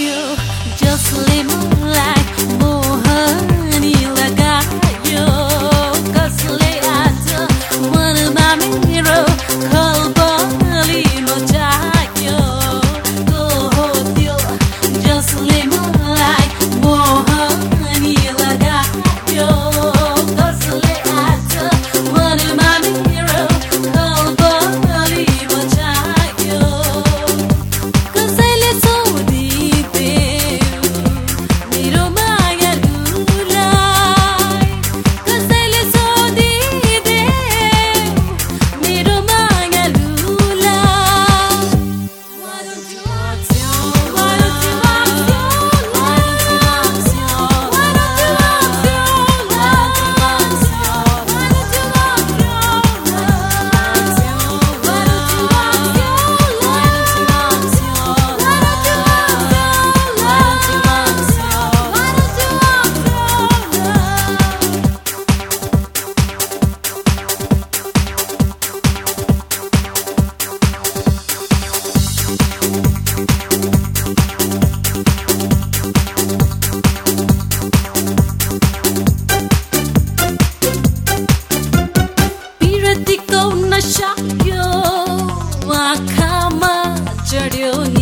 you. Just leave me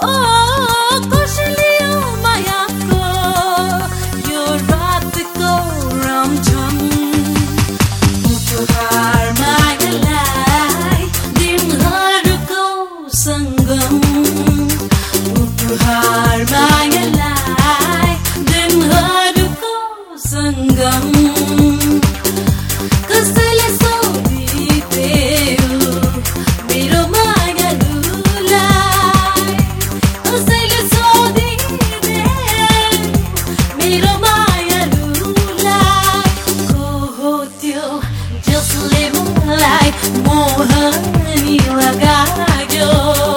Oh мой, муха милогадет.